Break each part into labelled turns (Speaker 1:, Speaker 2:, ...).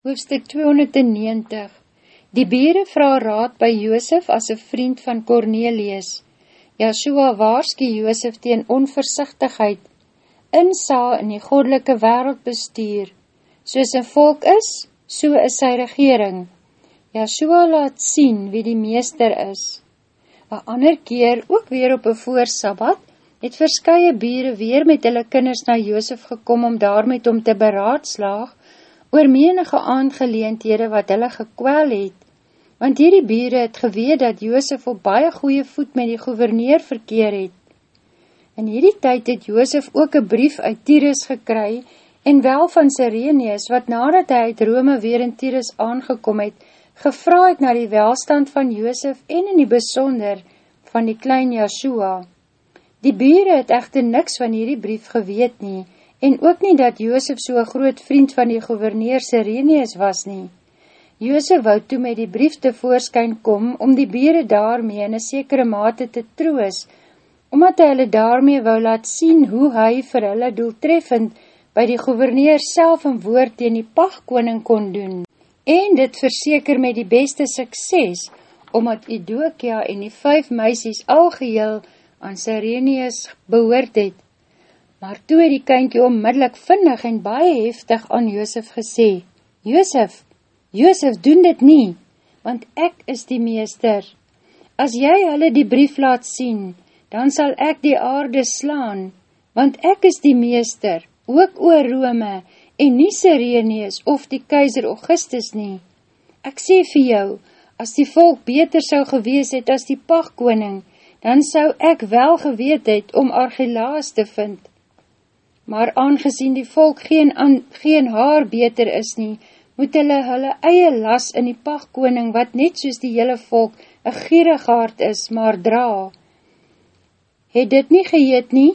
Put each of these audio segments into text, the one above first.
Speaker 1: Hoofstuk 290 Die bere vraag raad by Joosef as een vriend van Cornelius. Joshua waarski Joosef teen onversichtigheid, insa in die godelike wereld bestuur. Soos een volk is, so is sy regering. Joshua laat sien wie die meester is. Een ander keer, ook weer op een voorsabbat, het verskye bere weer met hulle kinders na Joosef gekom om daarmee om te beraadslaag, oor menige aangeleendhede wat hulle gekwel het, want hierdie bure het geweet dat Joosef op baie goeie voet met die gouverneur verkeer het. In hierdie tyd het Joosef ook een brief uit Tyrus gekry, en wel van Sireneus, wat nadat hy uit Rome weer in Tyrus aangekom het, gevra het na die welstand van Joosef en in die besonder van die klein Joshua. Die bure het echter niks van hierdie brief geweet nie, en ook nie dat Joosef so'n groot vriend van die gouverneur Sireneus was nie. Joosef wou toe met die brief te voorskyn kom, om die bere daarmee in een sekere mate te troos, omdat hy hulle daarmee wou laat sien hoe hy vir hulle doeltreffend by die gouverneur self een woord teen die pagkoning kon doen. En dit verseker met die beste sukses, omdat Idokia en die vijf meisies algeheel aan Sireneus behoort het, Maar toe het die kynkie onmiddellik vinnig en baie heftig aan Joosef gesê, Joosef, Joosef, doen dit nie, want ek is die meester. As jy hulle die brief laat sien, dan sal ek die aarde slaan, want ek is die meester, ook oor Rome, en nie Sireneus of die keizer Augustus nie. Ek sê vir jou, as die volk beter sou gewees het as die pagkoning, dan sou ek wel geweet het om Argelaas te vind, maar aangezien die volk geen, an, geen haar beter is nie, moet hulle hulle eie las in die pagkoning, wat net soos die hele volk, een gierigaard is, maar dra. Het dit nie geheet nie,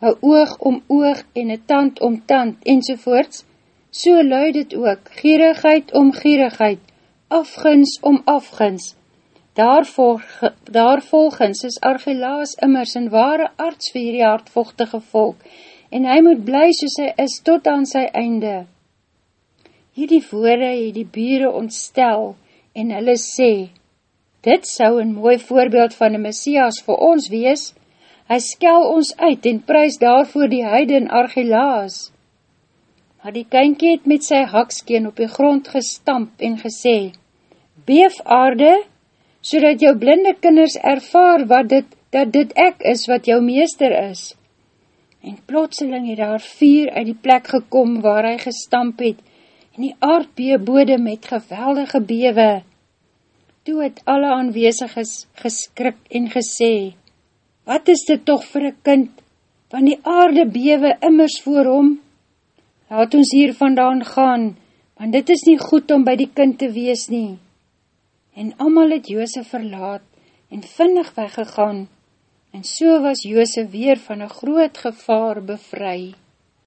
Speaker 1: een oog om oog en een tand om tand, enzovoorts, so luid het ook, gierigheid om gierigheid, afguns om afguns, Daarvol, daarvolgens is Argelaas immers een ware arts vir hierdie hartvochtige volk, en hy moet bly soos hy is tot aan sy einde. Hierdie woorde het die bure ontstel, en hulle sê, dit sou een mooi voorbeeld van die Messias vir ons wees, hy skel ons uit en prijs daarvoor die heiden Argelaas. Maar die kynkie het met sy hakskeen op die grond gestamp en gesê, Beef aarde, so dat jou blinde kinders ervaar wat dit, dat dit ek is wat jou meester is en plotseling het daar vier uit die plek gekom waar hy gestamp het, en die aardbeebode met geweldige bewe. Toe het alle aanweziges geskrik en gesê, Wat is dit toch vir een kind, van die aarde bewe immers voor hom? Laat ons hier vandaan gaan, want dit is nie goed om by die kind te wees nie. En amal het Joosef verlaat en vinnig weggegaan, en so was Joose weer van een groot gevaar bevry.